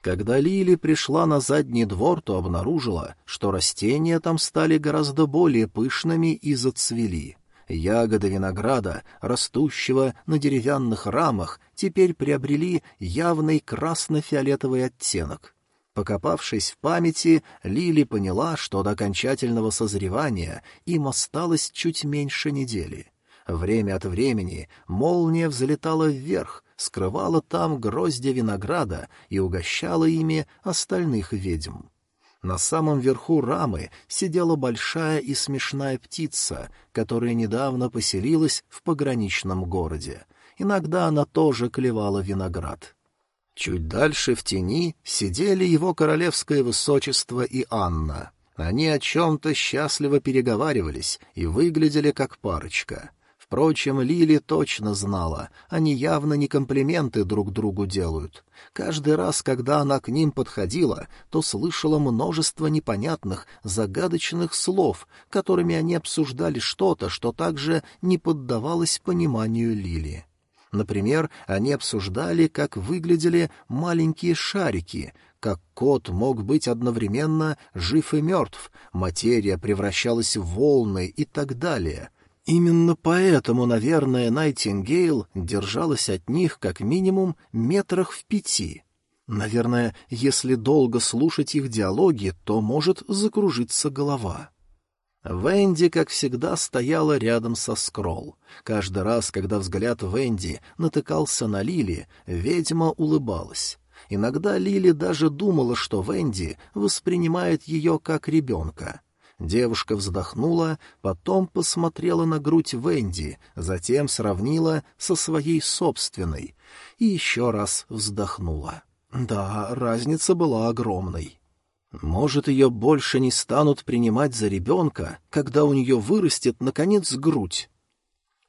Когда Лили пришла на задний двор, то обнаружила, что растения там стали гораздо более пышными и зацвели. Ягоды винограда, растущего на деревянных рамах, теперь приобрели явный красно-фиолетовый оттенок. Покопавшись в памяти, Лили поняла, что до окончательного созревания им осталось чуть меньше недели. Время от времени молния взлетала вверх, скрывала там гроздья винограда и угощала ими остальных ведьм. На самом верху рамы сидела большая и смешная птица, которая недавно поселилась в пограничном городе. Иногда она тоже клевала виноград. Чуть дальше в тени сидели его королевское высочество и Анна. Они о чем-то счастливо переговаривались и выглядели как парочка — Впрочем, Лили точно знала, они явно не комплименты друг другу делают. Каждый раз, когда она к ним подходила, то слышала множество непонятных, загадочных слов, которыми они обсуждали что-то, что также не поддавалось пониманию Лили. Например, они обсуждали, как выглядели маленькие шарики, как кот мог быть одновременно жив и мертв, материя превращалась в волны и так далее — Именно поэтому, наверное, Найтингейл держалась от них как минимум метрах в пяти. Наверное, если долго слушать их диалоги, то может закружиться голова. Венди, как всегда, стояла рядом со Скролл. Каждый раз, когда взгляд Венди натыкался на Лили, ведьма улыбалась. Иногда Лили даже думала, что Венди воспринимает ее как ребенка — Девушка вздохнула, потом посмотрела на грудь Венди, затем сравнила со своей собственной и еще раз вздохнула. Да, разница была огромной. Может, ее больше не станут принимать за ребенка, когда у нее вырастет, наконец, грудь.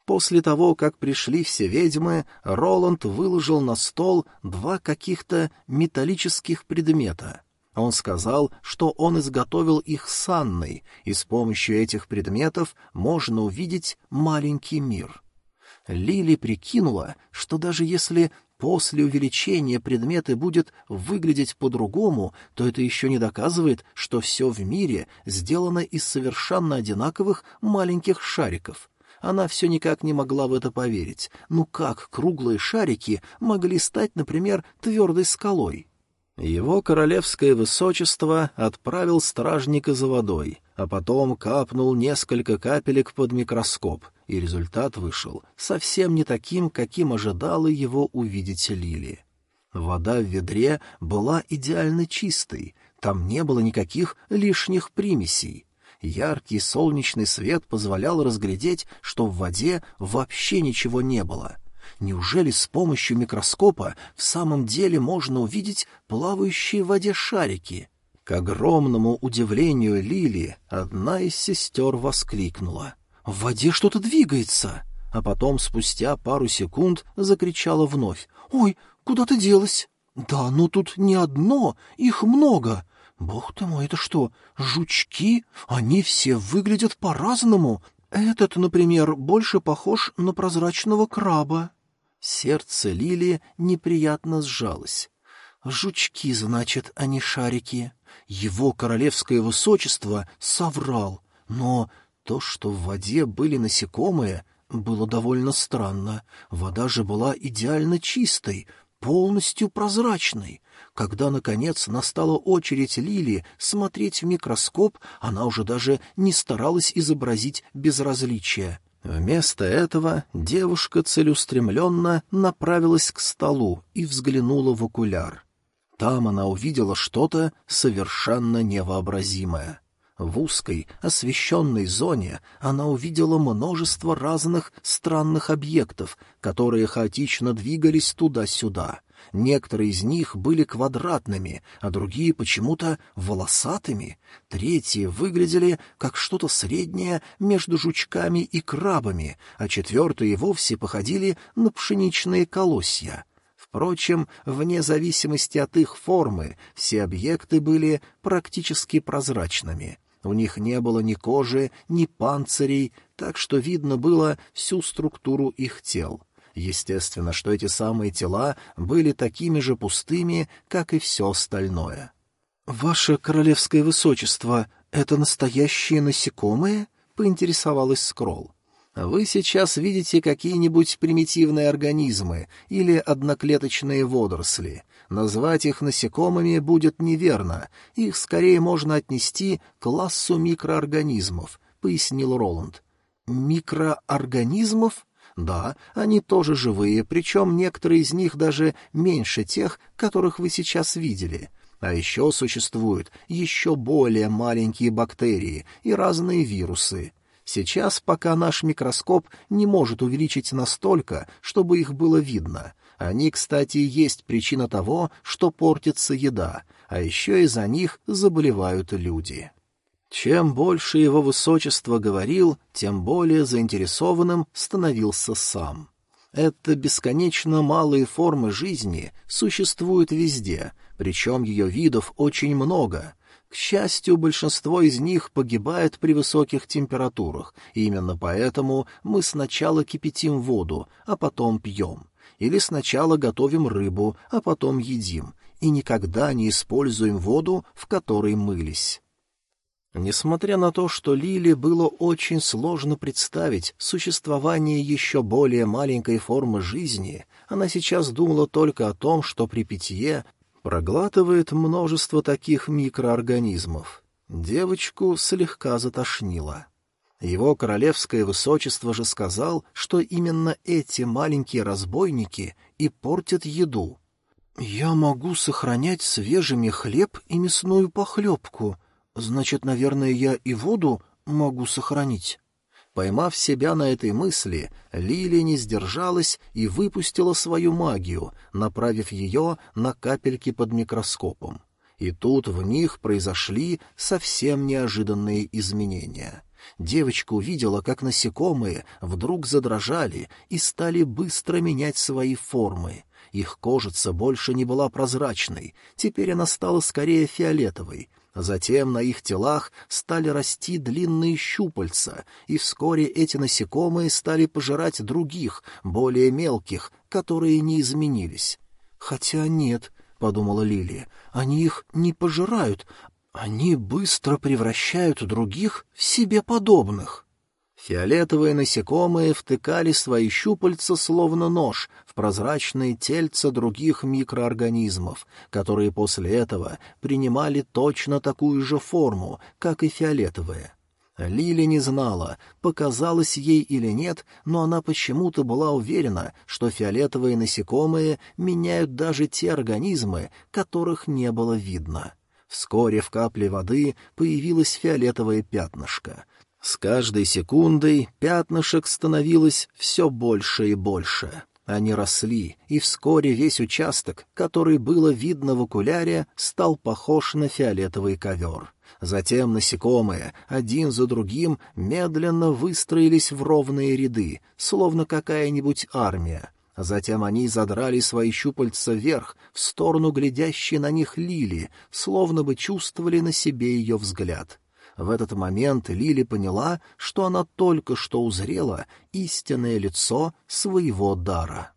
После того, как пришли все ведьмы, Роланд выложил на стол два каких-то металлических предмета — он сказал, что он изготовил их с Анной, и с помощью этих предметов можно увидеть маленький мир. Лили прикинула, что даже если после увеличения предметы будет выглядеть по-другому, то это еще не доказывает, что все в мире сделано из совершенно одинаковых маленьких шариков. Она все никак не могла в это поверить. Ну как круглые шарики могли стать, например, твердой скалой? Его королевское высочество отправил стражника за водой, а потом капнул несколько капелек под микроскоп, и результат вышел совсем не таким, каким ожидала его увидеть Лили. Вода в ведре была идеально чистой, там не было никаких лишних примесей. Яркий солнечный свет позволял разглядеть, что в воде вообще ничего не было — Неужели с помощью микроскопа в самом деле можно увидеть плавающие в воде шарики? К огромному удивлению Лили одна из сестер воскликнула. «В воде что-то двигается!» А потом, спустя пару секунд, закричала вновь. «Ой, куда ты делась?» «Да, ну тут не одно, их много!» «Бог ты мой, это что, жучки? Они все выглядят по-разному. Этот, например, больше похож на прозрачного краба». Сердце Лили неприятно сжалось. «Жучки, значит, а не шарики. Его королевское высочество соврал, но то, что в воде были насекомые, было довольно странно. Вода же была идеально чистой, полностью прозрачной. Когда, наконец, настала очередь Лили смотреть в микроскоп, она уже даже не старалась изобразить безразличие. Вместо этого девушка целеустремленно направилась к столу и взглянула в окуляр. Там она увидела что-то совершенно невообразимое. В узкой, освещенной зоне она увидела множество разных странных объектов, которые хаотично двигались туда-сюда. Некоторые из них были квадратными, а другие почему-то волосатыми. Третьи выглядели как что-то среднее между жучками и крабами, а четвертые вовсе походили на пшеничные колосья. Впрочем, вне зависимости от их формы, все объекты были практически прозрачными. У них не было ни кожи, ни панцирей, так что видно было всю структуру их тел. Естественно, что эти самые тела были такими же пустыми, как и все остальное. «Ваше королевское высочество, это настоящие насекомые?» — поинтересовалась Скролл. Вы сейчас видите какие-нибудь примитивные организмы или одноклеточные водоросли. Назвать их насекомыми будет неверно, их скорее можно отнести к классу микроорганизмов, — пояснил Роланд. Микроорганизмов? Да, они тоже живые, причем некоторые из них даже меньше тех, которых вы сейчас видели. А еще существуют еще более маленькие бактерии и разные вирусы. Сейчас пока наш микроскоп не может увеличить настолько, чтобы их было видно. Они, кстати, есть причина того, что портится еда, а еще из-за них заболевают люди. Чем больше его высочество говорил, тем более заинтересованным становился сам. Это бесконечно малые формы жизни существуют везде, причем ее видов очень много — к счастью, большинство из них погибает при высоких температурах, и именно поэтому мы сначала кипятим воду, а потом пьем. Или сначала готовим рыбу, а потом едим, и никогда не используем воду, в которой мылись. Несмотря на то, что Лиле было очень сложно представить существование еще более маленькой формы жизни, она сейчас думала только о том, что при питье проглатывает множество таких микроорганизмов. Девочку слегка затошнило. Его королевское высочество же сказал, что именно эти маленькие разбойники и портят еду. «Я могу сохранять свежими хлеб и мясную похлебку. Значит, наверное, я и воду могу сохранить». Поймав себя на этой мысли, Лилия не сдержалась и выпустила свою магию, направив ее на капельки под микроскопом. И тут в них произошли совсем неожиданные изменения. Девочка увидела, как насекомые вдруг задрожали и стали быстро менять свои формы. Их кожица больше не была прозрачной, теперь она стала скорее фиолетовой — Затем на их телах стали расти длинные щупальца, и вскоре эти насекомые стали пожирать других, более мелких, которые не изменились. «Хотя нет», — подумала Лилия, — «они их не пожирают, они быстро превращают других в себе подобных». Фиолетовые насекомые втыкали свои щупальца, словно нож, в прозрачные тельца других микроорганизмов, которые после этого принимали точно такую же форму, как и фиолетовые. Лили не знала, показалось ей или нет, но она почему-то была уверена, что фиолетовые насекомые меняют даже те организмы, которых не было видно. Вскоре в капле воды появилось фиолетовое пятнышко. С каждой секундой пятнышек становилось все больше и больше. Они росли, и вскоре весь участок, который было видно в окуляре, стал похож на фиолетовый ковер. Затем насекомые, один за другим, медленно выстроились в ровные ряды, словно какая-нибудь армия. Затем они задрали свои щупальца вверх, в сторону глядящей на них лили, словно бы чувствовали на себе ее взгляд. В этот момент Лили поняла, что она только что узрела истинное лицо своего дара.